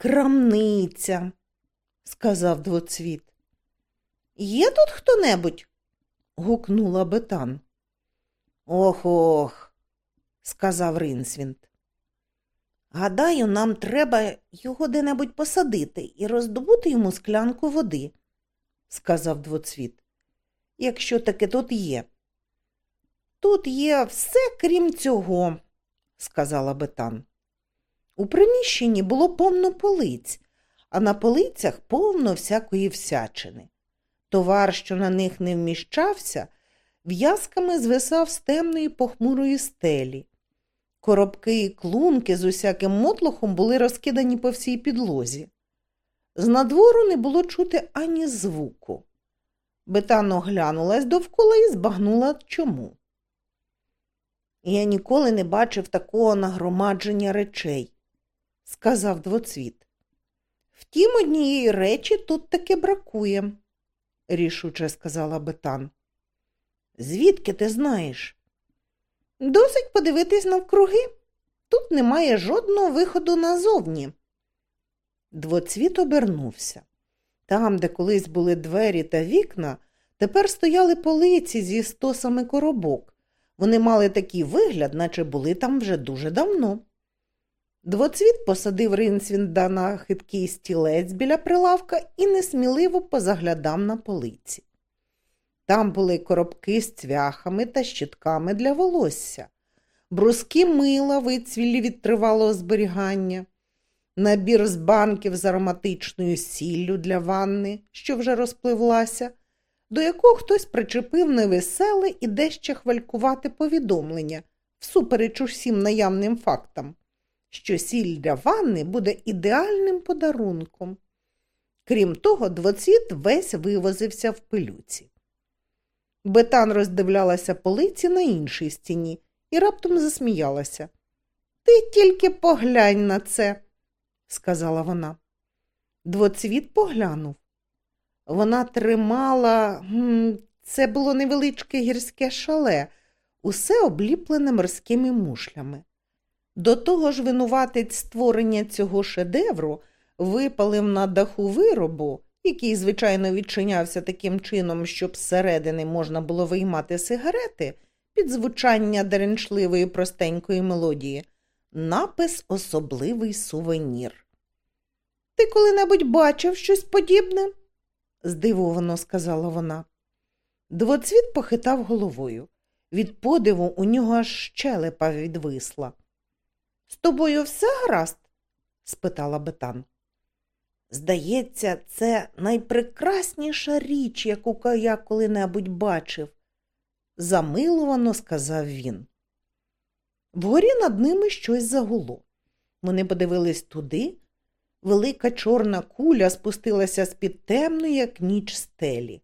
Крамниця, сказав двоцвіт. Є тут хто небудь? гукнула Бетан. Ох ох, сказав Ринсвінт. Гадаю, нам треба його де-небудь посадити і роздобути йому склянку води, сказав двоцвіт, якщо таки тут є. Тут є все, крім цього, сказала Бетан. У приміщенні було повно полиць, а на полицях повно всякої всячини. Товар, що на них не вміщався, в'язками звисав з темної похмурої стелі. Коробки і клунки з усяким мотлохом були розкидані по всій підлозі. З надвору не було чути ані звуку. Бетан оглянулась довкола і збагнула чому. Я ніколи не бачив такого нагромадження речей, сказав двоцвіт. Втім, однієї речі тут таки бракує, рішуче сказала Бетан. Звідки ти знаєш? Досить подивитись навкруги. Тут немає жодного виходу назовні. Двоцвіт обернувся. Там, де колись були двері та вікна, тепер стояли полиці зі стосами коробок. Вони мали такий вигляд, наче були там вже дуже давно. Двоцвіт посадив Ринсвінда на хиткий стілець біля прилавка і несміливо позаглядав на полиці. Там були коробки з цвяхами та щитками для волосся, бруски мила вицвілі від тривалого зберігання, набір з банків з ароматичною сіллю для ванни, що вже розпливлася, до якого хтось причепив невеселе і дещо хвалькувати повідомлення, всупереч усім наявним фактам, що сіль для ванни буде ідеальним подарунком. Крім того, двоцвіт весь вивозився в пилюці. Бетан роздивлялася полиці на іншій стіні і раптом засміялася. Ти тільки поглянь на це, сказала вона. Двоцвіт поглянув. Вона тримала, це було невеличке гірське шале, усе обліплене морськими мушлями. До того ж, винуватець створення цього шедевру випалив на даху виробу який, звичайно, відчинявся таким чином, щоб зсередини можна було виймати сигарети під звучання деренчливої простенької мелодії, напис особливий сувенір. Ти коли-небудь бачив щось подібне? здивовано сказала вона. Двоцвіт похитав головою. Від подиву у нього аж щелепа відвисла. З тобою все гаразд? спитала Бетан. Здається, це найпрекрасніша річ, яку я коли-небудь бачив, замилувано сказав він. Вгорі над ними щось загуло. Вони подивились туди. Велика чорна куля спустилася з-під темної, як ніч стелі.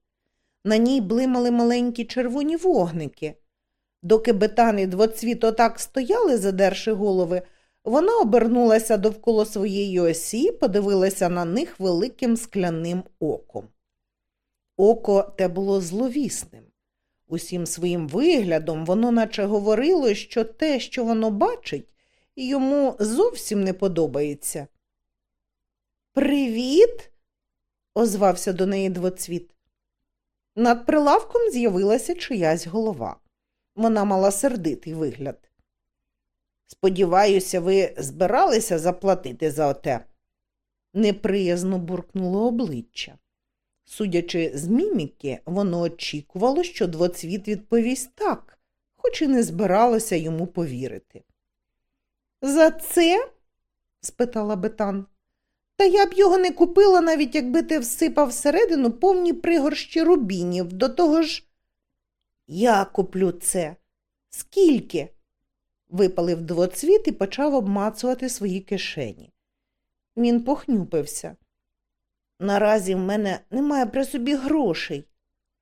На ній блимали маленькі червоні вогники. Доки бетани і двоцвіт отак стояли, задерши голови, вона обернулася довкола своєї осі, подивилася на них великим скляним оком. Око те було зловісним. Усім своїм виглядом воно наче говорило, що те, що воно бачить, йому зовсім не подобається. Привіт, озвався до неї двоцвіт. Над прилавком з'явилася чиясь голова. Вона мала сердитий вигляд. Сподіваюся, ви збиралися заплатити за оте? Неприязно буркнуло обличчя. Судячи з міміки, воно очікувало, що двоцвіт відповість так, хоч і не збиралося йому повірити. За це? спитала Бетан. Та я б його не купила, навіть якби ти всипав всередину повні пригорщі рубінів. До того ж, я куплю це. Скільки? Випалив двоцвіт і почав обмацувати свої кишені. Він похнюпився. Наразі в мене немає при собі грошей,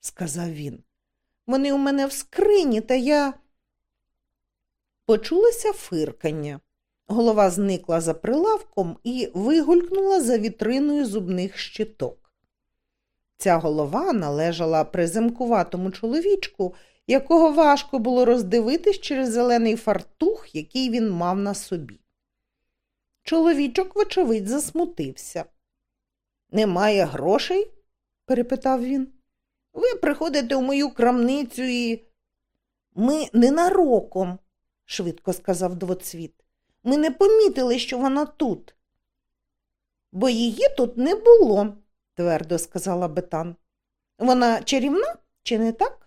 сказав він. Вони у мене в скрині, та я. Почулося фиркання. Голова зникла за прилавком і вигулькнула за вітриною зубних щиток. Ця голова належала приземкуватому чоловічку, якого важко було роздивитись через зелений фартух, який він мав на собі. Чоловічок, вочевидь, засмутився. Немає грошей? перепитав він. Ви приходите в мою крамницю і. Ми ненароком, швидко сказав двоцвіт. Ми не помітили, що вона тут. Бо її тут не було, твердо сказала Бетан. Вона чарівна, чи не так?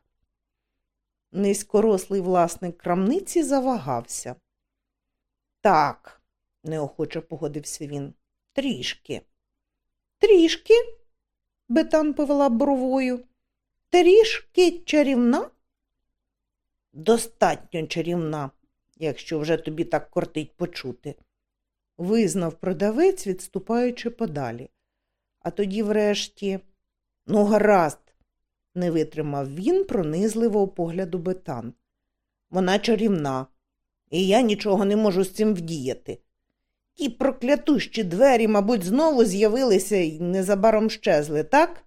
Низькорослий власник крамниці завагався. Так, неохоче погодився він. Трішки. Трішки? Бетан повела бровою. Трішки чарівна? Достатньо чарівна, якщо вже тобі так кортить почути, визнав продавець, відступаючи подалі. А тоді, врешті, ну, гаразд, не витримав він пронизливого погляду бетан. Вона чарівна, і я нічого не можу з цим вдіяти. Ті проклятущі двері, мабуть, знову з'явилися і незабаром щезли, так?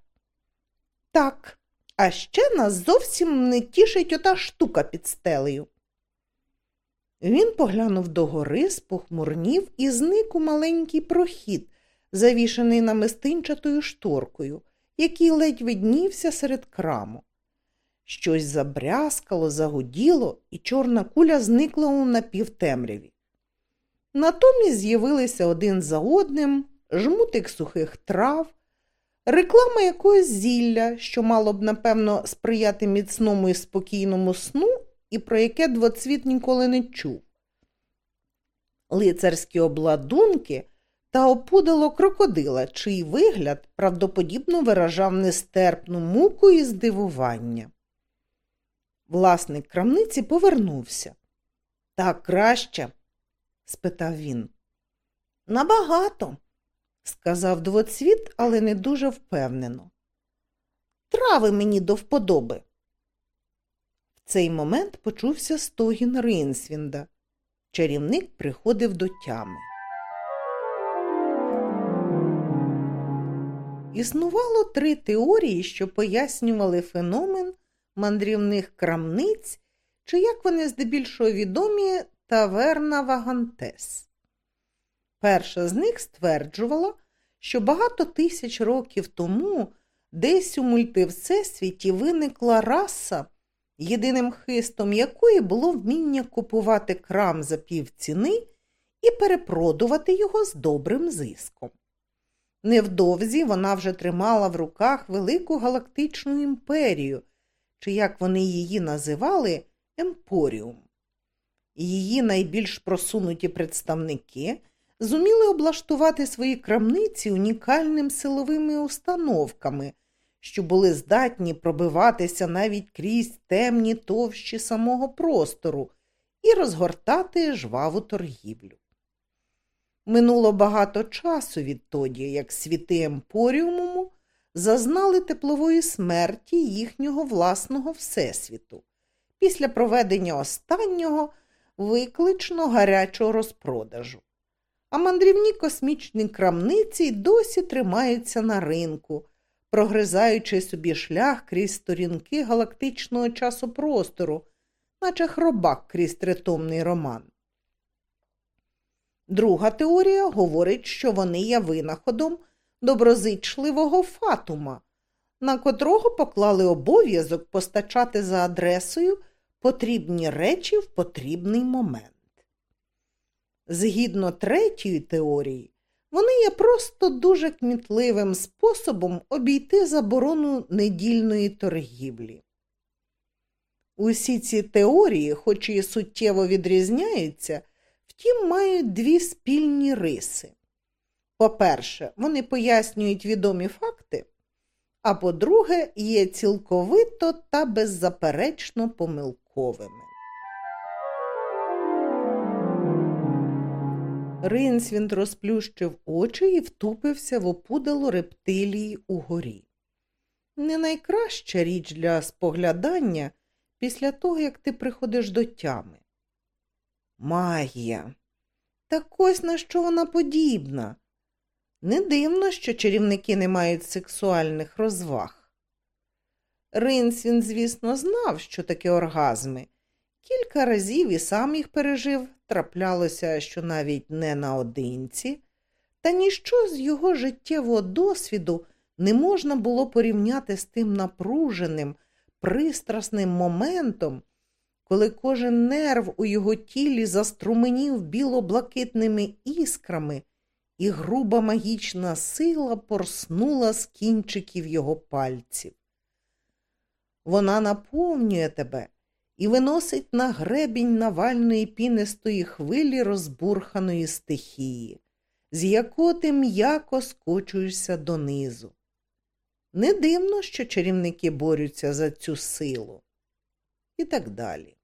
Так, а ще нас зовсім не тішить ота штука під стелею. Він поглянув догори, спохмурнів і зник у маленький прохід, завішаний намистинчатою шторкою, який ледь виднівся серед краму. Щось забрязкало, загуділо, і чорна куля зникла у напівтемряві. Натомість з'явилися один за одним жмутик сухих трав, реклама якогось зілля, що мало б, напевно, сприяти міцному і спокійному сну, і про яке двоцвіт ніколи не чув. Лицарські обладунки та опудало крокодила, чий вигляд правдоподібно виражав нестерпну муку і здивування. Власник крамниці повернувся. Так краще? спитав він. Набагато, сказав двоцвіт, але не дуже впевнено. Трави мені до вподоби. В цей момент почувся стогін Ринсвінда. Чарівник приходив до тями. Існувало три теорії, що пояснювали феномен мандрівних крамниць, чи як вони здебільшого відомі таверна Вагантес. Перша з них стверджувала, що багато тисяч років тому десь у мультивсесвіті виникла раса, єдиним хистом якої було вміння купувати крам за півціни і перепродувати його з добрим зиском. Невдовзі вона вже тримала в руках велику галактичну імперію, чи як вони її називали, емпоріум. Її найбільш просунуті представники зуміли облаштувати свої крамниці унікальними силовими установками, що були здатні пробиватися навіть крізь темні товщі самого простору і розгортати жваву торгівлю. Минуло багато часу відтоді, як світи Емпоріуму зазнали теплової смерті їхнього власного всесвіту, після проведення останнього виклично гарячого розпродажу. А мандрівні космічні крамниці й досі тримаються на ринку, прогризаючи собі шлях крізь сторінки галактичного часопростору, наче хробак крізь тритомний роман. Друга теорія говорить, що вони є винаходом доброзичливого фатума, на котрого поклали обов'язок постачати за адресою потрібні речі в потрібний момент. Згідно третьої теорії, вони є просто дуже кмітливим способом обійти заборону недільної торгівлі. Усі ці теорії, хоч і суттєво відрізняються, втім мають дві спільні риси. По-перше, вони пояснюють відомі факти, а по-друге, є цілковито та беззаперечно помилковими. Ринсвінд розплющив очі і втупився в опудало рептилії угорі. Не найкраща річ для споглядання після того, як ти приходиш до тями. Магія. Так ось на що вона подібна. Не дивно, що чарівники не мають сексуальних розваг. Ринсвін, звісно, знав, що таке оргазми, Кілька разів і сам їх пережив, траплялося, що навіть не наодинці, та ніщо з його життєвого досвіду не можна було порівняти з тим напруженим, пристрасним моментом, коли кожен нерв у його тілі заструменів біло-блакитними іскрами, і груба магічна сила порснула з кінчиків його пальців. Вона наповнює тебе і виносить на гребінь навальної пінистої хвилі розбурханої стихії, з якого ти м'яко скочуєшся донизу. Не дивно, що чарівники борються за цю силу. І так далі.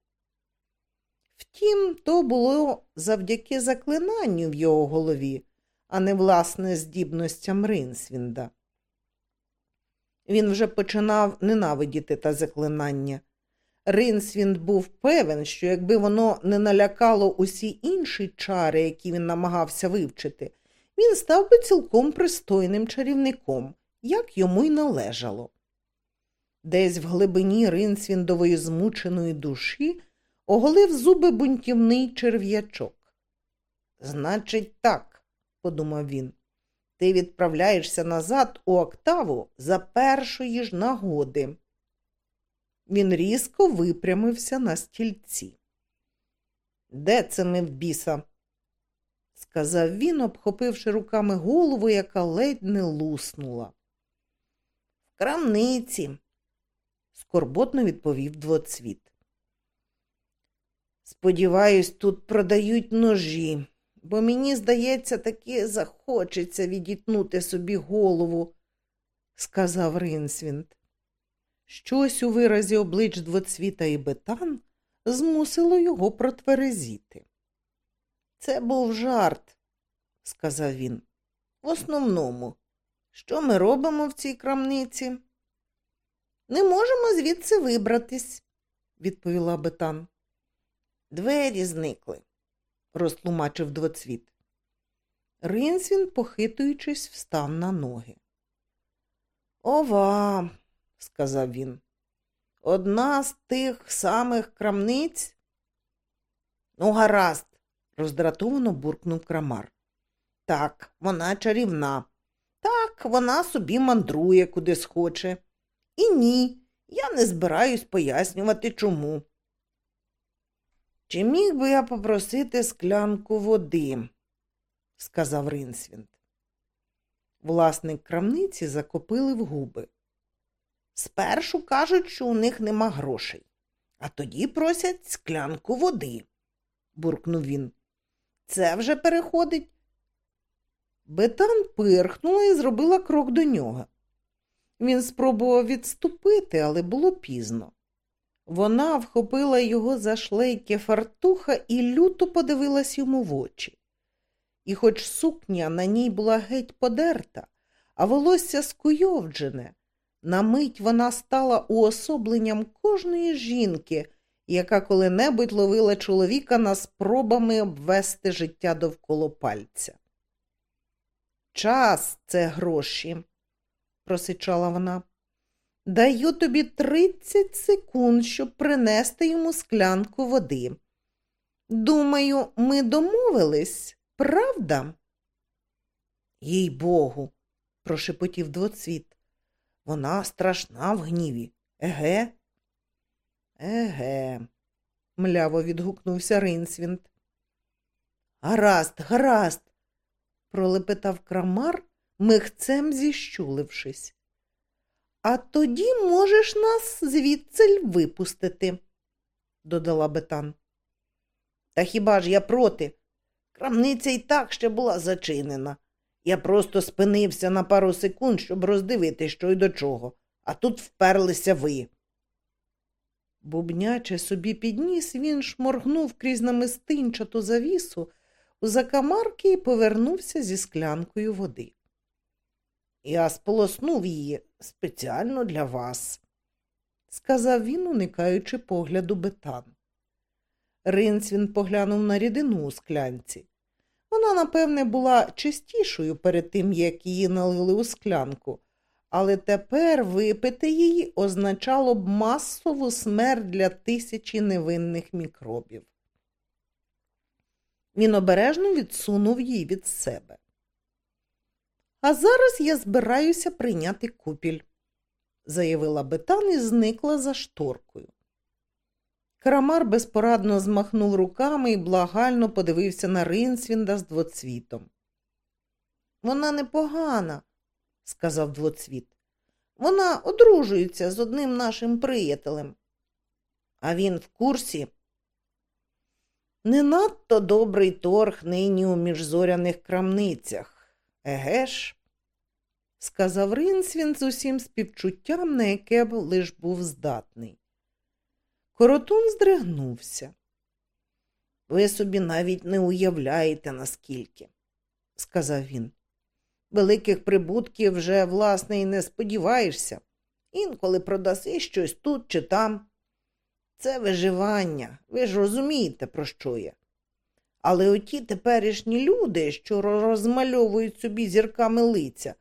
Втім, то було завдяки заклинанню в його голові, а не власне здібностям Ринсвінда. Він вже починав ненавидіти та заклинання. Ринсвінд був певен, що якби воно не налякало усі інші чари, які він намагався вивчити, він став би цілком пристойним чарівником, як йому й належало. Десь в глибині ринсвіндової змученої душі оголив зуби бунтівний черв'ячок. Значить, так, подумав він, ти відправляєшся назад у октаву за першої ж нагоди. Він різко випрямився на стільці. Де це ми в біса? сказав він, обхопивши руками голову, яка ледь не луснула. В крамниці, скорботно відповів двоцвіт. Сподіваюсь, тут продають ножі, бо мені, здається, таки захочеться відітнути собі голову, сказав Ринсвінд. Щось у виразі облич двоцвіта і бетан змусило його протверезіти. Це був жарт, сказав він. В основному, що ми робимо в цій крамниці? Не можемо звідси вибратись, відповіла бетан. Двері зникли, розтлумачив двоцвіт. Ринсвін, похитуючись, встав на ноги. Ова, сказав він. Одна з тих самих крамниць? Ну, гаразд, роздратовано буркнув крамар. Так, вона чарівна. Так, вона собі мандрує куди схоче. І ні, я не збираюсь пояснювати чому. Чи міг би я попросити склянку води? сказав Ринсвінд. Власник крамниці закопили в губи. Спершу кажуть, що у них нема грошей, а тоді просять склянку води, буркнув він. Це вже переходить. Бетан пирхнула і зробила крок до нього. Він спробував відступити, але було пізно. Вона вхопила його за шлейки фартуха і люто подивилась йому в очі. І хоч сукня на ній була геть подерта, а волосся скуйовджене, на мить вона стала уособленням кожної жінки, яка коли-небудь ловила чоловіка на спробами обвести життя довкола пальця. Час це гроші, просичала вона. Даю тобі тридцять секунд, щоб принести йому склянку води. Думаю, ми домовились, правда? Їй богу, прошепотів двоцвіт. Вона страшна в гніві. Еге? Еге, мляво відгукнувся Ринсвінд. Гаразд, гаразд, пролепетав крамар, михцем зіщулившись. А тоді можеш нас звідцель випустити, додала Бетан. Та хіба ж я проти? Крамниця й так ще була зачинена. Я просто спинився на пару секунд, щоб роздивити, що й до чого, а тут вперлися ви. Бубняче собі підніс, він шморгнув крізь намистинчату завісу у закамарки і повернувся зі склянкою води. Я сполоснув її спеціально для вас, сказав він, уникаючи погляду бетан. Ринцвін поглянув на рідину у склянці. Вона, напевне, була чистішою перед тим, як її налили у склянку, але тепер випити її означало б масову смерть для тисячі невинних мікробів. Він обережно відсунув її від себе. А зараз я збираюся прийняти купіль, заявила Бетан і зникла за шторкою. Крамар безпорадно змахнув руками і благально подивився на Ринсвінда з двоцвітом. Вона непогана, сказав двоцвіт. Вона одружується з одним нашим приятелем. А він в курсі. Не надто добрий торг нині у міжзоряних крамницях. Еге ж, сказав Ринсвін з усім співчуттям, на яке б лиш був здатний. Коротун здригнувся. Ви собі навіть не уявляєте, наскільки, сказав він. Великих прибутків вже, власне, і не сподіваєшся. Інколи продаси щось тут чи там. Це виживання, ви ж розумієте, про що я. Але оті теперішні люди, що розмальовують собі зірками лиця,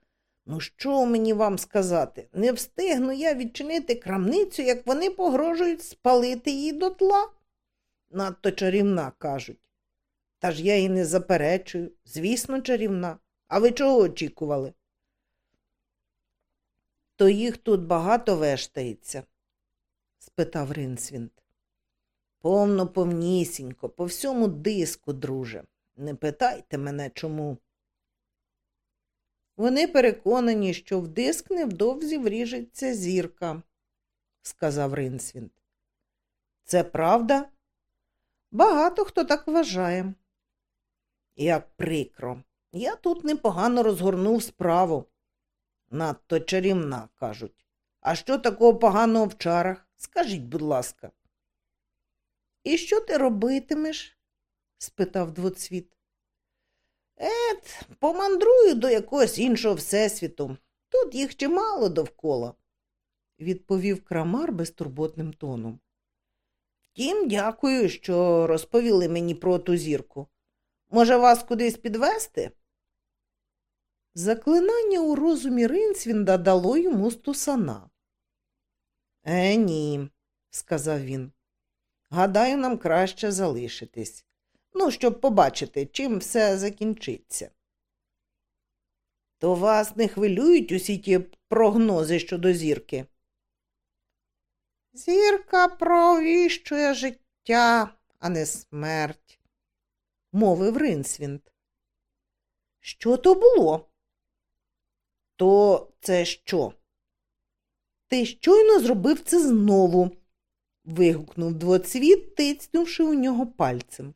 ну що мені вам сказати? Не встигну я відчинити крамницю, як вони погрожують спалити її дотла. Надто чарівна, кажуть. Та ж я і не заперечую, звісно, чарівна. А ви чого очікували? То їх тут багато вештається? спитав Ринсвінт. Повно повнісінько, по всьому диску, друже. Не питайте мене чому. Вони переконані, що в диск невдовзі вріжеться зірка, сказав Ринсвінт. Це правда? Багато хто так вважає. Як прикро. Я тут непогано розгорнув справу. Надто чарівна, кажуть. А що такого поганого в чарах? Скажіть, будь ласка. І що ти робитимеш? спитав двоцвіт. Ет, помандрую до якогось іншого всесвіту. Тут їх чимало довкола, відповів крамар безтурботним тоном. Втім, дякую, що розповіли мені про ту зірку. Може, вас кудись підвести? Заклинання у розумі Ринцвінда дало йому стусана. Е, ні, сказав він. Гадаю, нам краще залишитись. Ну, щоб побачити, чим все закінчиться. То вас не хвилюють усі ті прогнози щодо зірки? Зірка провіщує життя, а не смерть, мовив Ринсвінд. Що то було? То це що? Ти щойно зробив це знову, вигукнув двоцвіт, тицнувши у нього пальцем.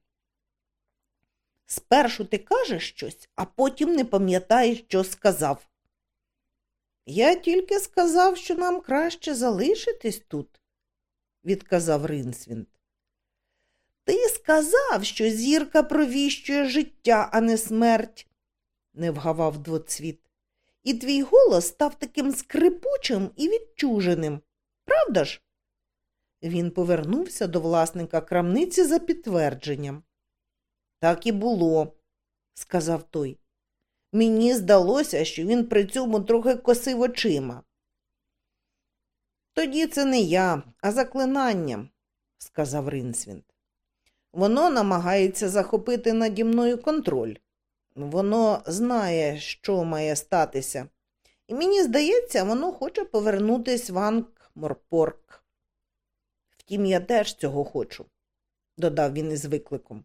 Спершу ти кажеш щось, а потім не пам'ятаєш, що сказав. Я тільки сказав, що нам краще залишитись тут, відказав Ринсвінд. Ти сказав, що зірка провіщує життя, а не смерть, не вгавав двоцвіт і твій голос став таким скрипучим і відчуженим. Правда ж? Він повернувся до власника крамниці за підтвердженням. Так і було, сказав той. Мені здалося, що він при цьому трохи косив очима. Тоді це не я, а заклинання, сказав Ринсвінд. Воно намагається захопити наді мною контроль. Воно знає, що має статися. І мені здається, воно хоче повернутись в Анкморпорк. Втім, я теж цього хочу, додав він із викликом.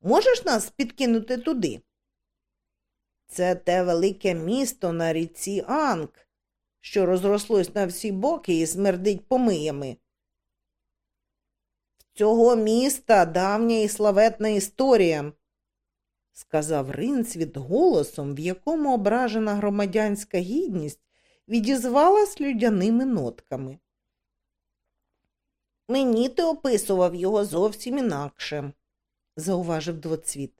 Можеш нас підкинути туди? Це те велике місто на ріці Анк, що розрослось на всі боки і смердить помиями. В цього міста давня і славетна історія сказав Ринцвіт голосом, в якому ображена громадянська гідність відізвалась людяними нотками. Мені ти описував його зовсім інакше, зауважив двоцвіт.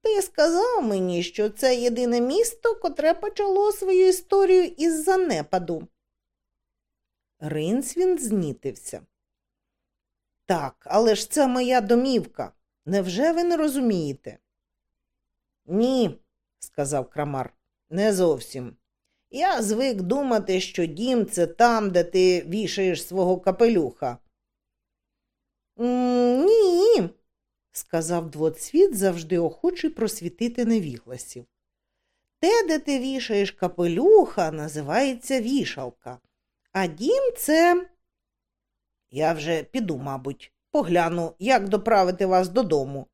Ти сказав мені, що це єдине місто, котре почало свою історію із занепаду. Ринцвін знітився. Так, але ж це моя домівка. Невже ви не розумієте? Ні, сказав крамар, не зовсім. Я звик думати, що дім це там, де ти вішаєш свого капелюха. Ні, сказав двоцвіт, завжди охочий просвітити невігласів. Те, де ти вішаєш капелюха, називається вішалка, а дім це. Я вже піду, мабуть, погляну, як доправити вас додому.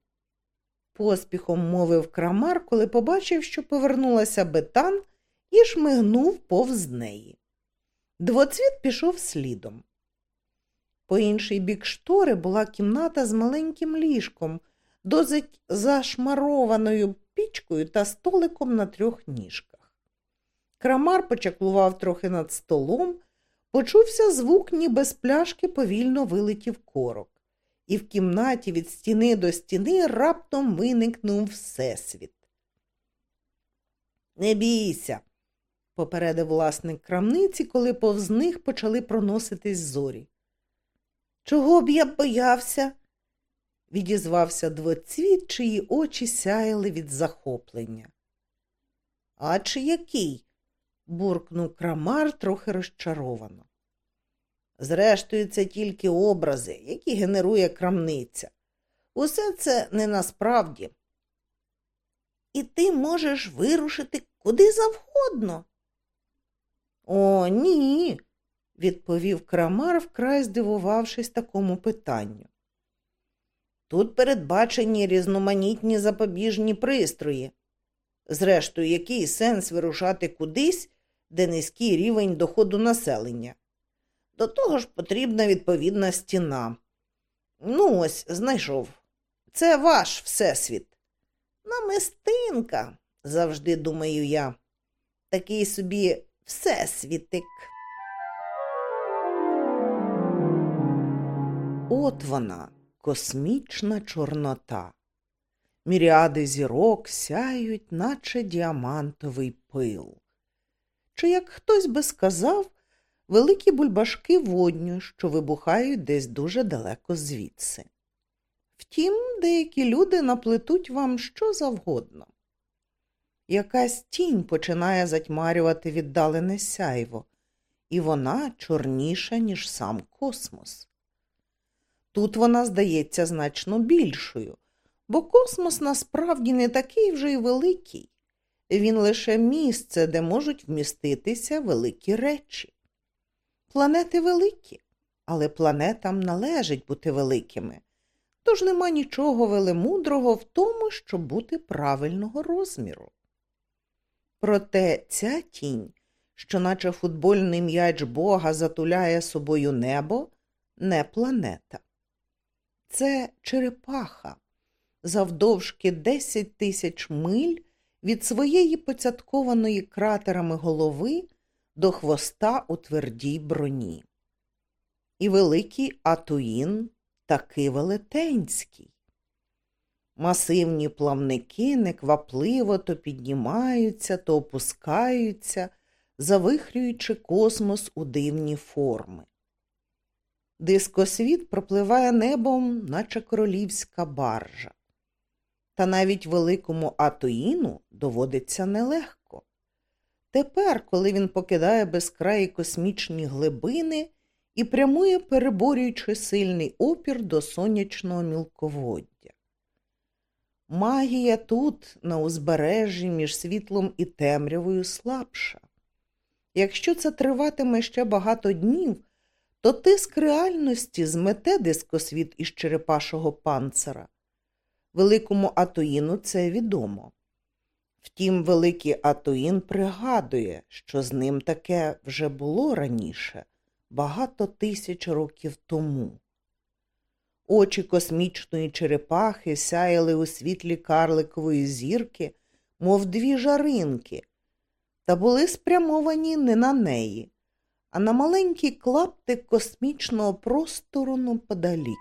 Поспіхом мовив крамар, коли побачив, що повернулася бетан і шмигнув повз неї. Двоцвіт пішов слідом. По інший бік штори була кімната з маленьким ліжком, досить зашмарованою пічкою та столиком на трьох ніжках. Крамар почаклував трохи над столом, почувся звук, ніби з пляшки повільно вилетів корок, і в кімнаті від стіни до стіни раптом виникнув всесвіт. Не бійся, попередив власник крамниці, коли повз них почали проноситись зорі. Чого б я боявся? відізвався двоцвіт, чиї очі сяяли від захоплення. А чи який? буркнув крамар трохи розчаровано. Зрештою, це тільки образи, які генерує крамниця. Усе це не насправді. І ти можеш вирушити куди завгодно. О, ні, відповів крамар, вкрай здивувавшись такому питанню. Тут передбачені різноманітні запобіжні пристрої. Зрештою, який сенс вирушати кудись, де низький рівень доходу населення. До того ж потрібна відповідна стіна. Ну, ось, знайшов. Це ваш всесвіт. Намистинка, завжди думаю я. Такий собі всесвітик. От вона, космічна чорнота. Міріади зірок сяють, наче діамантовий пил. Чи, як хтось би сказав, великі бульбашки водню, що вибухають десь дуже далеко звідси. Втім, деякі люди наплетуть вам що завгодно. Якась тінь починає затьмарювати віддалене сяйво, і вона чорніша, ніж сам космос. Тут вона здається значно більшою, бо космос насправді не такий вже й великий. Він лише місце, де можуть вміститися великі речі. Планети великі, але планетам належить бути великими, тож нема нічого велемудрого в тому, щоб бути правильного розміру. Проте ця тінь, що наче футбольний м'яч Бога затуляє собою небо, не планета. Це черепаха завдовжки 10 тисяч миль від своєї поцяткованої кратерами голови до хвоста у твердій броні. І великий Атуїн таки велетенський. Масивні плавники неквапливо то піднімаються, то опускаються, завихрюючи космос у дивні форми. Дискосвіт пропливає небом, наче королівська баржа. Та навіть великому Атуїну доводиться нелегко. Тепер, коли він покидає безкраї космічні глибини і прямує, переборюючи сильний опір до сонячного мілководдя. Магія тут, на узбережжі, між світлом і темрявою слабша. Якщо це триватиме ще багато днів, то тиск реальності змете дискосвіт із черепашого панцера. Великому Атоїну це відомо. Втім, великий Атоїн пригадує, що з ним таке вже було раніше, багато тисяч років тому. Очі космічної черепахи сяяли у світлі карликової зірки, мов дві жаринки, та були спрямовані не на неї, а на маленький клаптик космічного простору неподалік.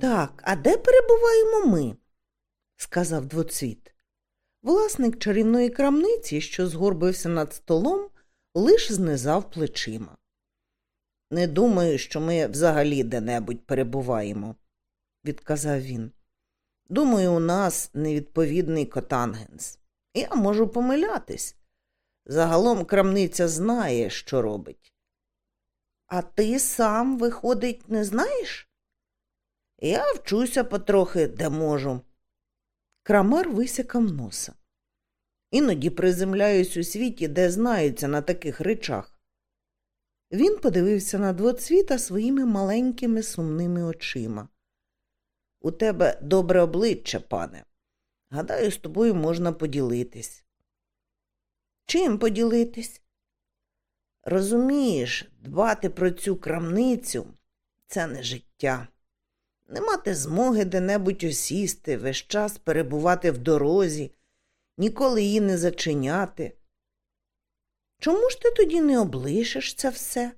Так, а де перебуваємо ми? сказав двоцвіт. Власник чарівної крамниці, що згорбився над столом, лиш знизав плечима. Не думаю, що ми взагалі де-небудь перебуваємо, відказав він. Думаю, у нас невідповідний котангенс. Я можу помилятись. Загалом крамниця знає, що робить. А ти сам, виходить, не знаєш? Я вчуся потрохи, де можу. Крамар висякав носа. Іноді приземляюсь у світі, де знаються на таких речах. Він подивився на двоцвіта своїми маленькими сумними очима. У тебе добре обличчя, пане. Гадаю, з тобою можна поділитись. Чим поділитись? Розумієш, дбати про цю крамницю це не життя. Не мати змоги де-небудь осісти, весь час перебувати в дорозі, ніколи її не зачиняти. Чому ж ти тоді не облишиш це все?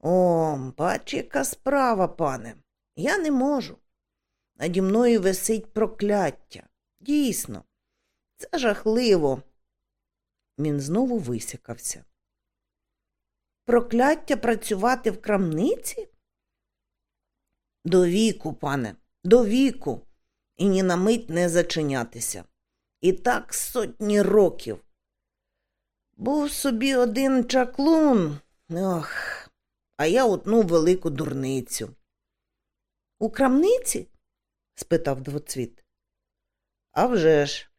О, бач, яка справа, пане. Я не можу. Наді мною висить прокляття. Дійсно, це жахливо. Він знову висякався. Прокляття працювати в крамниці? До віку, пане, до віку, і ні на мить не зачинятися. І так сотні років. Був собі один чаклун, ох, а я утнув велику дурницю. У крамниці? Спитав двоцвіт. «А вже ж!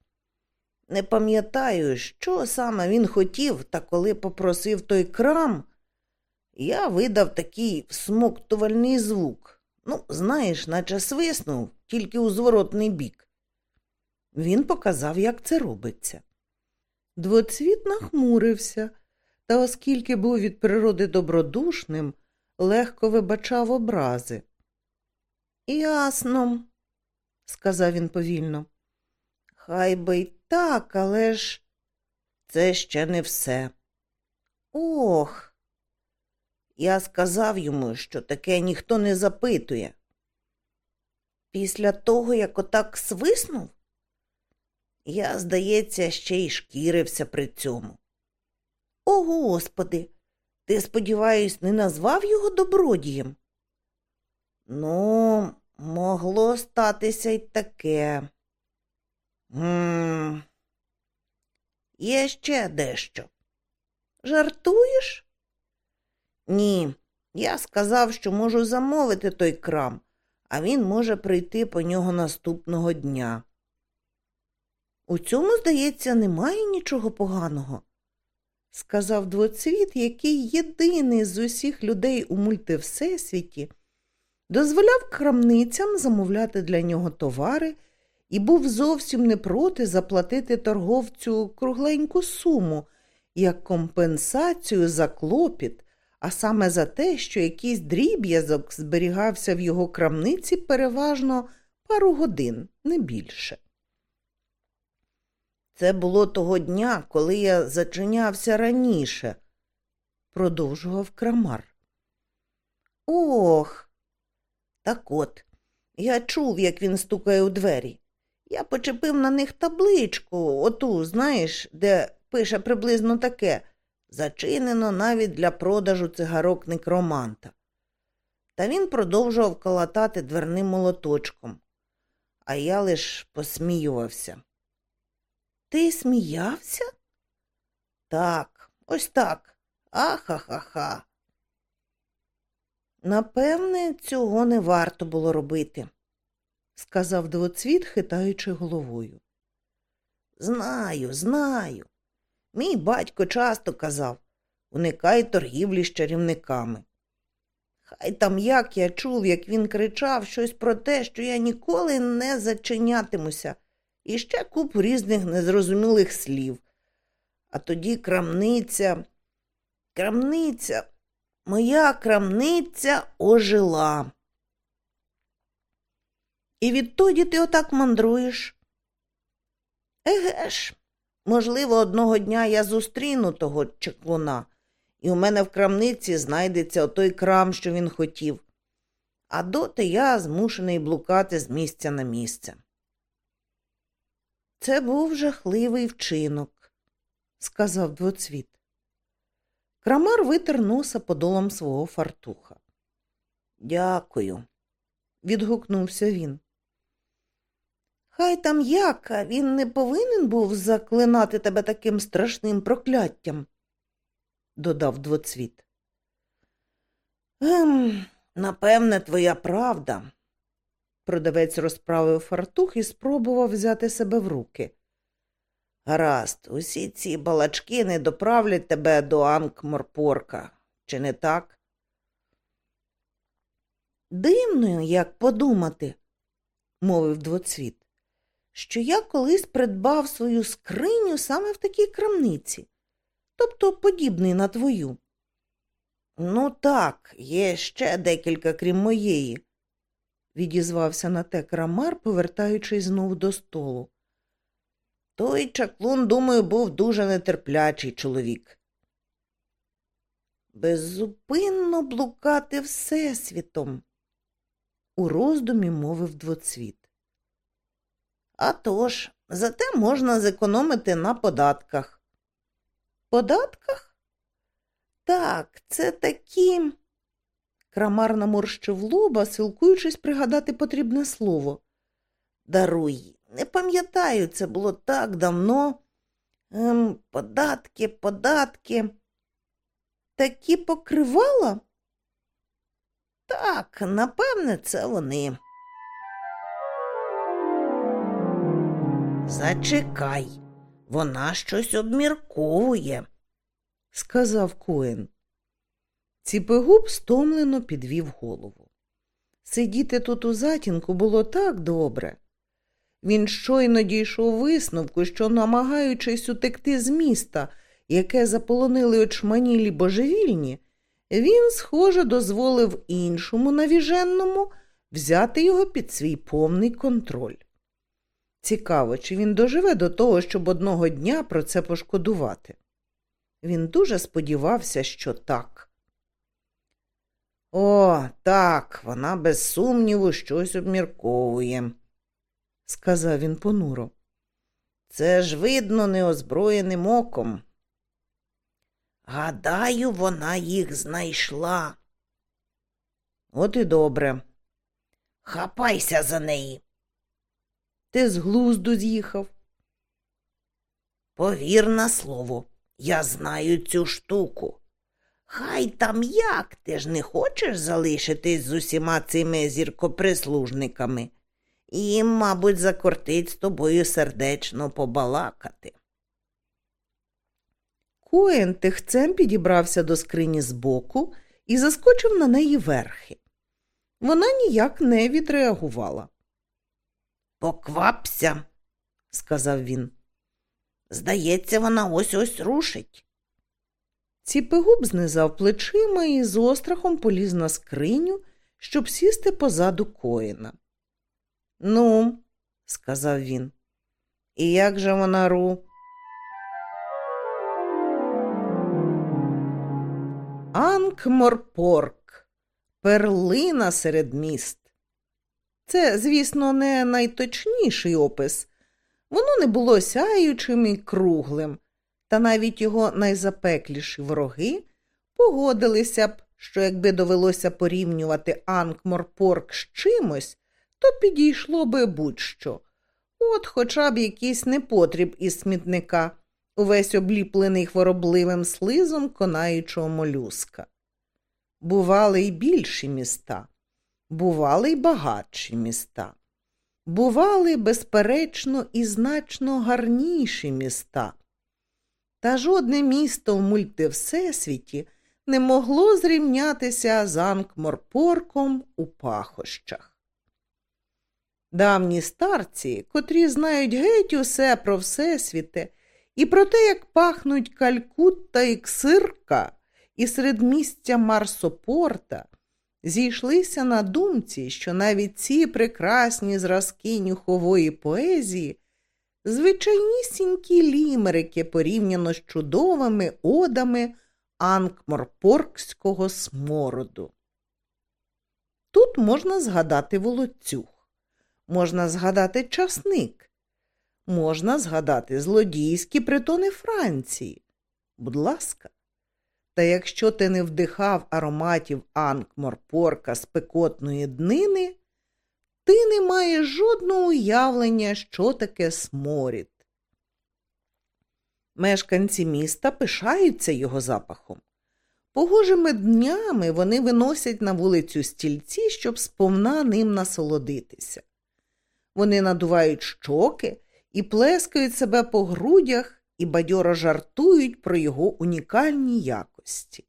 Не пам'ятаю, що саме він хотів, та коли попросив той крам, я видав такий всмоктувальний звук. Ну, знаєш, наче свиснув, тільки у зворотний бік. Він показав, як це робиться. Двоцвіт нахмурився, та, оскільки був від природи добродушним, легко вибачав образи. Ясно, сказав він повільно. Хай би й так, але ж це ще не все. Ох. Я сказав йому, що таке ніхто не запитує. Після того, як отак свиснув, я, здається, ще й шкірився при цьому. О, Господи, ти, сподіваюсь, не назвав його добродієм? Ну, могло статися й таке. Гм. Є ще дещо. Жартуєш? Ні, я сказав, що можу замовити той крам, а він може прийти по нього наступного дня. У цьому, здається, немає нічого поганого, сказав двоцвіт, який єдиний з усіх людей у мультивсесвіті дозволяв крамницям замовляти для нього товари і був зовсім не проти заплатити торговцю кругленьку суму як компенсацію за клопіт, а саме за те, що якийсь дріб'язок зберігався в його крамниці переважно пару годин, не більше. Це було того дня, коли я зачинявся раніше, продовжував крамар. Ох. Так от, я чув, як він стукає у двері. Я почепив на них табличку, оту, знаєш, де пише приблизно таке зачинено навіть для продажу цигарок некроманта. Та він продовжував колотати дверним молоточком, а я лиш посміювався. Ти сміявся? Так, ось так. Ахахаха. Напевне, цього не варто було робити, сказав двоцвіт, хитаючи головою. Знаю, знаю. Мій батько часто казав уникай торгівлі з чарівниками. Хай там як я чув, як він кричав щось про те, що я ніколи не зачинятимуся, і ще купу різних незрозумілих слів. А тоді крамниця, крамниця, моя крамниця ожила. І відтоді ти отак мандруєш. Еге ж, Можливо, одного дня я зустріну того чеклуна, і у мене в крамниці знайдеться отой крам, що він хотів. А доти я змушений блукати з місця на місце. Це був жахливий вчинок, сказав двоцвіт. Крамар витер носа подолом свого фартуха. Дякую, відгукнувся він. Хай там як, він не повинен був заклинати тебе таким страшним прокляттям, додав двоцвіт. Ем, напевне, твоя правда. Продавець розправив фартух і спробував взяти себе в руки. Гаразд, усі ці балачки не доправлять тебе до Анкморпорка, чи не так? Дивно, як подумати, мовив двоцвіт, що я колись придбав свою скриню саме в такій крамниці, тобто подібний на твою. Ну, так, є ще декілька, крім моєї, відізвався на те крамар, повертаючись знов до столу. Той чаклун, думаю, був дуже нетерплячий чоловік. Беззупинно блукати всесвітом, у роздумі мовив двоцвіт. «А тож, зате можна зекономити на податках. Податках? Так, це такі. Крамар наморщив лоба, силкуючись пригадати потрібне слово. Даруй, не пам'ятаю, це було так давно. Ем, Податки, податки. Такі покривала? Так, напевне, це вони. Зачекай, вона щось обмірковує, сказав Коен. Ціпегуб стомлено підвів голову. Сидіти тут у затінку було так добре. Він щойно дійшов висновку, що, намагаючись утекти з міста, яке заполонили очманілі божевільні, він, схоже, дозволив іншому навіженному взяти його під свій повний контроль. Цікаво, чи він доживе до того, щоб одного дня про це пошкодувати. Він дуже сподівався, що так. О, так, вона без сумніву щось обмірковує, сказав він понуро. Це ж видно неозброєним оком. Гадаю, вона їх знайшла. От і добре. Хапайся за неї. Ти з глузду з'їхав. Повір на слово, я знаю цю штуку. Хай там як ти ж не хочеш залишитись з усіма цими зіркоприслужниками. Їм, мабуть, закортить з тобою сердечно побалакати. Коен тихцем підібрався до скрині збоку і заскочив на неї верхи. Вона ніяк не відреагувала. Поквапся, сказав він. Здається, вона ось ось рушить. Ціпегуб знизав плечима і з острахом поліз на скриню, щоб сісти позаду коїна. Ну, сказав він, і як же вона ру? Анкморпорк, перлина серед міст. Це, звісно, не найточніший опис. Воно не було сяючим і круглим, та навіть його найзапекліші вороги погодилися б, що якби довелося порівнювати Анкморпорк з чимось, то підійшло би будь-що. От хоча б якийсь непотріб із смітника, увесь обліплений хворобливим слизом конаючого молюска. Бували й більші міста, бували й багатші міста. Бували, безперечно, і значно гарніші міста. Та жодне місто в мультивсесвіті не могло зрівнятися з Анкморпорком у пахощах. Давні старці, котрі знають геть усе про всесвіте, і про те, як пахнуть калькутта і ксирка, і середмістя Марсопорта, зійшлися на думці, що навіть ці прекрасні зразки нюхової поезії, звичайнісінькі лімерики порівняно з чудовими одами анкморпоркського смороду. Тут можна згадати волоцюг, можна згадати часник, можна згадати злодійські притони Франції. Будь ласка. Та якщо ти не вдихав ароматів анкморпорка спекотної днини, ти не маєш жодного уявлення, що таке сморід. Мешканці міста пишаються його запахом. Погожими днями вони виносять на вулицю стільці, щоб сповна ним насолодитися. Вони надувають щоки і плескають себе по грудях і бадьоро жартують про його унікальні якості.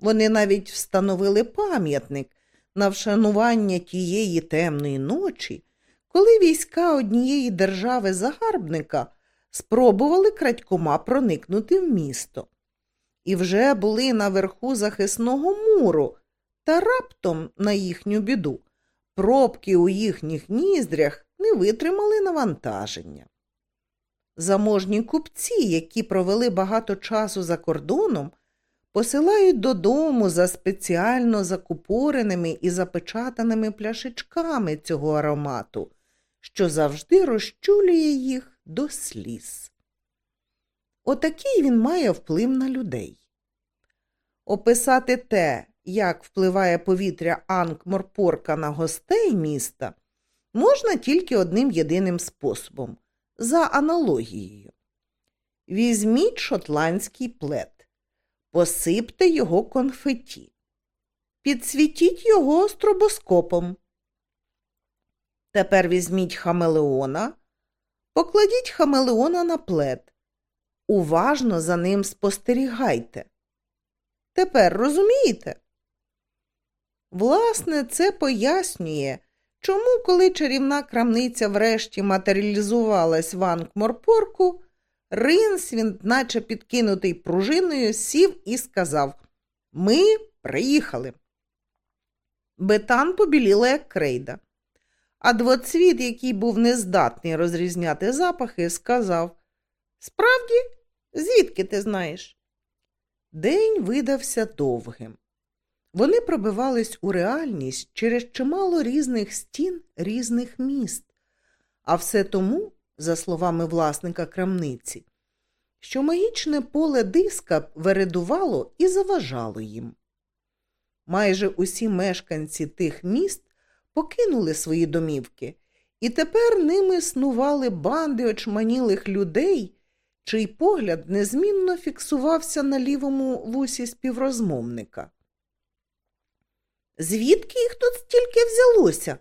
Вони навіть встановили пам'ятник на вшанування тієї темної ночі, коли війська однієї держави загарбника спробували крадькома проникнути в місто. І вже були наверху захисного муру, та раптом, на їхню біду, пробки у їхніх ніздрях не витримали навантаження. Заможні купці, які провели багато часу за кордоном, посилають додому за спеціально закупореними і запечатаними пляшечками цього аромату, що завжди розчулює їх до сліз. Отакий він має вплив на людей. Описати те, як впливає повітря Анкморпорка на гостей міста, можна тільки одним єдиним способом за аналогією. Візьміть шотландський плед, посипте його конфеті, підсвітіть його стробоскопом. Тепер візьміть хамелеона, покладіть хамелеона на плед. Уважно за ним спостерігайте. Тепер розумієте? Власне, це пояснює, чому, коли чарівна крамниця врешті матеріалізувалась в Анкморпорку, Ринсвінд, наче підкинутий пружиною, сів і сказав Ми приїхали. Бетан побіліла, як крейда. А двоцвіт, який був нездатний розрізняти запахи, сказав Справді, звідки ти знаєш? День видався довгим. Вони пробивались у реальність через чимало різних стін різних міст, а все тому, за словами власника крамниці, що магічне поле диска вередувало і заважало їм. Майже усі мешканці тих міст покинули свої домівки, і тепер ними снували банди очманілих людей, чий погляд незмінно фіксувався на лівому вусі співрозмовника. Звідки їх тут стільки взялося?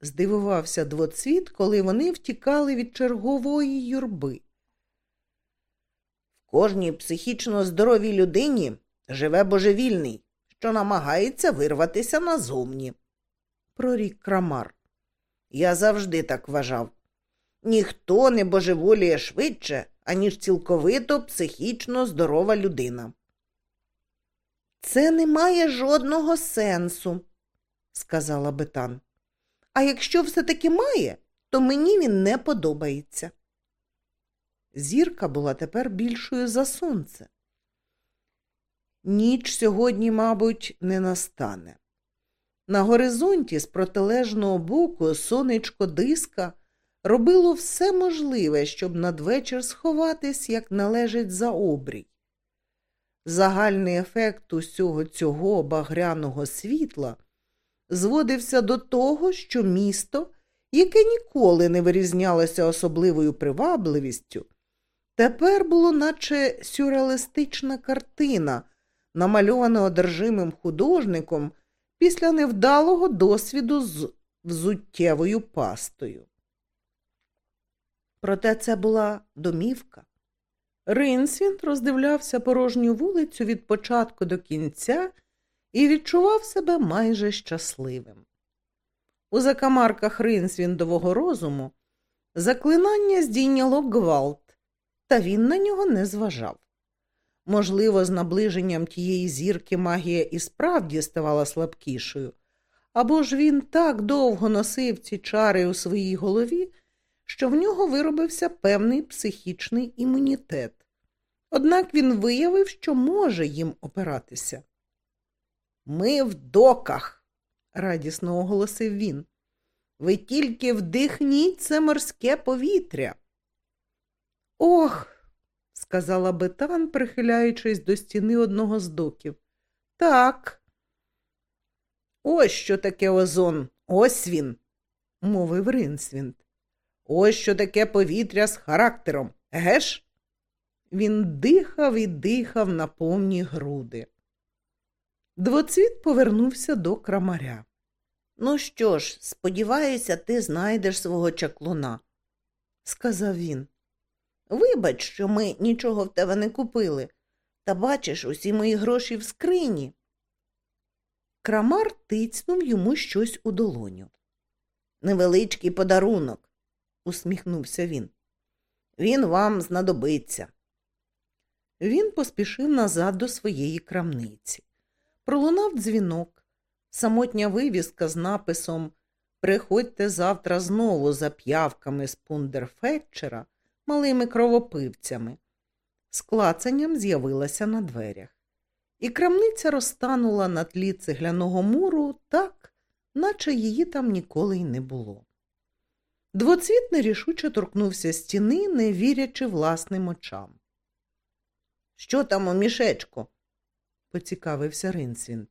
здивувався двоцвіт, коли вони втікали від чергової юрби. В кожній психічно здоровій людині живе божевільний, що намагається вирватися назовні, прорік крамар. Я завжди так вважав. Ніхто не божеволіє швидше, аніж цілковито психічно здорова людина. Це не має жодного сенсу, сказала Бетан. А якщо все таки має, то мені він не подобається. Зірка була тепер більшою за сонце. Ніч сьогодні, мабуть, не настане. На горизонті з протилежного боку сонечко диска робило все можливе, щоб надвечір сховатись, як належить за обрій. Загальний ефект усього цього багряного світла зводився до того, що місто, яке ніколи не вирізнялося особливою привабливістю, тепер було наче сюрреалістична картина, намальована одержимим художником після невдалого досвіду з взуттєвою пастою. Проте це була домівка. Ринсвінт роздивлявся порожню вулицю від початку до кінця і відчував себе майже щасливим. У закамарках Ринсвіндового розуму заклинання здійняло гвалт, та він на нього не зважав. Можливо, з наближенням тієї зірки магія і справді ставала слабкішою, або ж він так довго носив ці чари у своїй голові, що в нього виробився певний психічний імунітет. Однак він виявив, що може їм опиратися. Ми в доках, радісно оголосив він. Ви тільки вдихніть це морське повітря. Ох, сказала Бетан, прихиляючись до стіни одного з доків. Так. Ось що таке озон. Ось він. мовив Ринсвінд. Ось що таке повітря з характером, геш? Він дихав і дихав на повні груди. Двоцвіт повернувся до крамаря. Ну що ж, сподіваюся, ти знайдеш свого чаклуна, сказав він. Вибач, що ми нічого в тебе не купили, та бачиш усі мої гроші в скрині. Крамар тицнув йому щось у долоню. Невеличкий подарунок, усміхнувся він. Він вам знадобиться. Він поспішив назад до своєї крамниці. Пролунав дзвінок, самотня вивіска з написом Приходьте завтра знову за п'явками з пундерфетчера, малими кровопивцями. З клацанням з'явилася на дверях, і крамниця розтанула на тлі цегляного муру так, наче її там ніколи й не було. Двоцвіт нерішуче торкнувся стіни, не вірячи власним очам. Що там у мішечку? поцікавився Ринсвінд.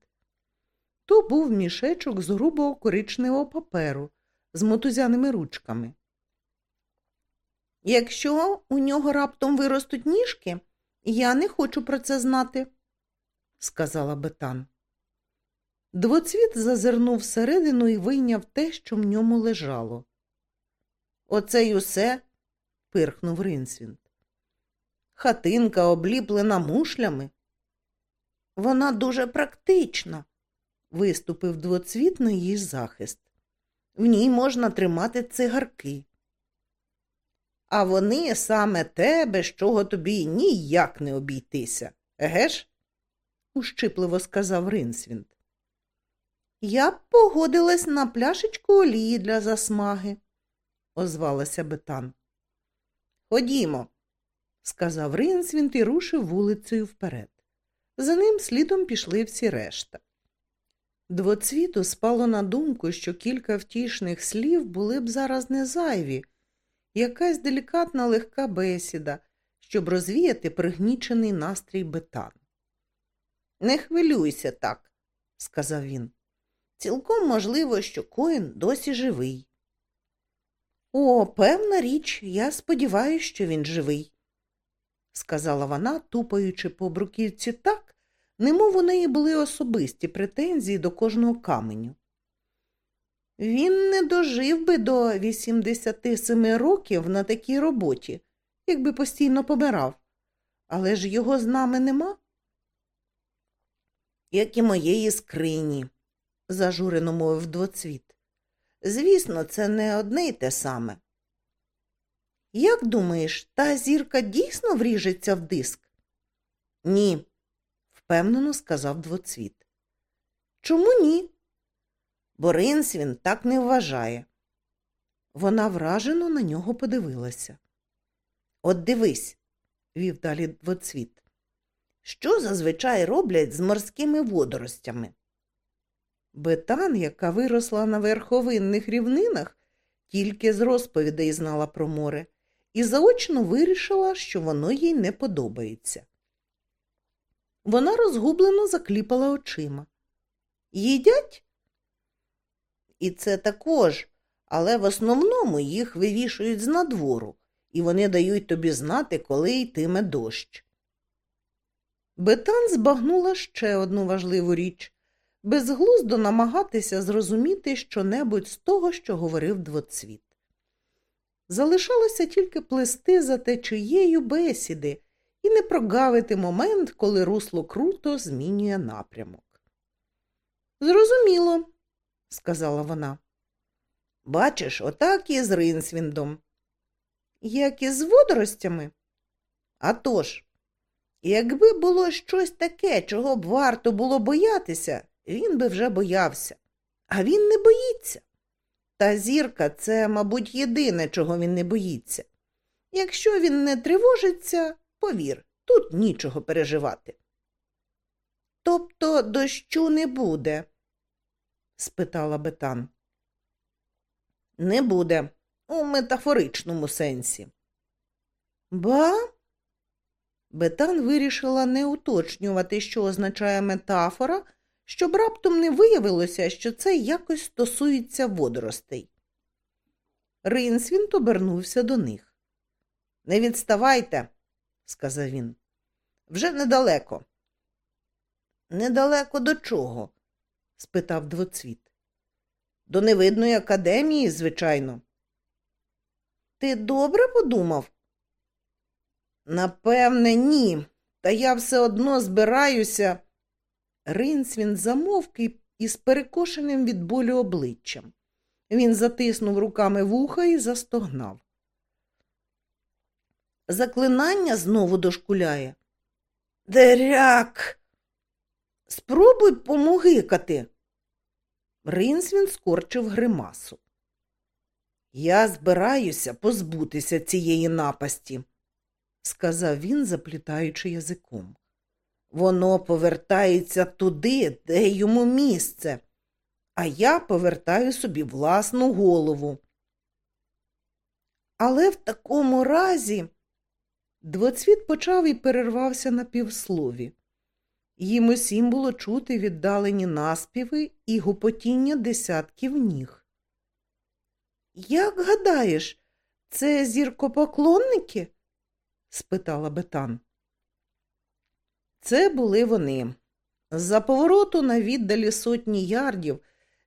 То був мішечок з грубого коричневого паперу з мотузяними ручками. Якщо у нього раптом виростуть ніжки, я не хочу про це знати, сказала Бетан. Двоцвіт зазирнув всередину і вийняв те, що в ньому лежало. Оце й усе, пирхнув Ринсвінд. Хатинка обліплена мушлями. Вона дуже практична, виступив двоцвіт на її захист. В ній можна тримати цигарки. А вони саме те, без чого тобі ніяк не обійтися, еге ж? ущипливо сказав Ринсвінд. Я б погодилась на пляшечку олії для засмаги, озвалася Бетан. Ходімо, сказав Ринсвінд і рушив вулицею вперед. За ним слідом пішли всі решта. Двоцвіту спало на думку, що кілька втішних слів були б зараз не зайві, якась делікатна легка бесіда, щоб розвіяти пригнічений настрій бетан. Не хвилюйся так, сказав він. Цілком можливо, що коін досі живий. О, певна річ, я сподіваюся, що він живий, сказала вона, тупаючи по бруківці так, немов у неї були особисті претензії до кожного каменю. Він не дожив би до 87 років на такій роботі, якби постійно помирав. Але ж його з нами нема. Як і моєї скрині, зажурено мовив двоцвіт. Звісно, це не одне й те саме. Як думаєш, та зірка дійсно вріжеться в диск? Ні, впевнено сказав двоцвіт. Чому ні? Боринс він так не вважає. Вона вражено на нього подивилася. От дивись, вів далі двоцвіт. Що зазвичай роблять з морськими водоростями? Бетан, яка виросла на верховинних рівнинах, тільки з розповідей знала про море, і заочно вирішила, що воно їй не подобається. Вона розгублено закліпала очима. Їдять? І це також, але в основному їх вивішують з надвору, і вони дають тобі знати, коли йтиме дощ. Бетан збагнула ще одну важливу річ безглуздо намагатися зрозуміти щонебудь з того, що говорив двоцвіт. Залишалося тільки плести за течією бесіди і не прогавити момент, коли русло круто змінює напрямок. Зрозуміло, сказала вона. Бачиш, отак і з Ринсвіндом. Як і з водоростями? А тож, якби було щось таке, чого б варто було боятися, він би вже боявся. А він не боїться. Та зірка це, мабуть, єдине, чого він не боїться. Якщо він не тривожиться, повір, тут нічого переживати. Тобто дощу не буде? спитала Бетан. Не буде, у метафоричному сенсі. Ба? Бетан вирішила не уточнювати, що означає метафора, щоб раптом не виявилося, що це якось стосується водоростей. Ринсвінт обернувся до них. Не відставайте, сказав він. Вже недалеко. Недалеко до чого? спитав двоцвіт. До невидної академії, звичайно. Ти добре подумав? Напевне, ні. Та я все одно збираюся. Ринсвін замовк із перекошеним від болю обличчям. Він затиснув руками вуха і застогнав. Заклинання знову дошкуляє. Деряк. Спробуй помогикати. Ринсвін скорчив гримасу. Я збираюся позбутися цієї напасті, сказав він, заплітаючи язиком. Воно повертається туди, де йому місце, а я повертаю собі власну голову. Але в такому разі двоцвіт почав і перервався на півслові. Їм усім було чути віддалені наспіви і гупотіння десятків ніг. Як гадаєш, це зіркопоклонники? спитала Бетан. Це були вони. З-за повороту на віддалі сотні ярдів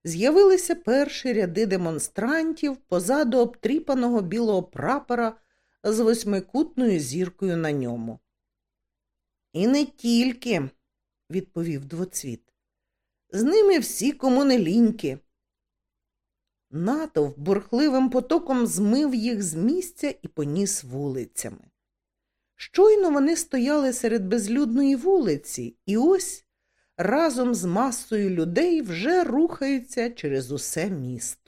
з'явилися перші ряди демонстрантів позаду обтріпаного білого прапора з восьмикутною зіркою на ньому. І не тільки, відповів двоцвіт. З ними всі кому. Натовп бурхливим потоком змив їх з місця і поніс вулицями. Щойно вони стояли серед безлюдної вулиці, і ось разом з масою людей вже рухаються через усе місто.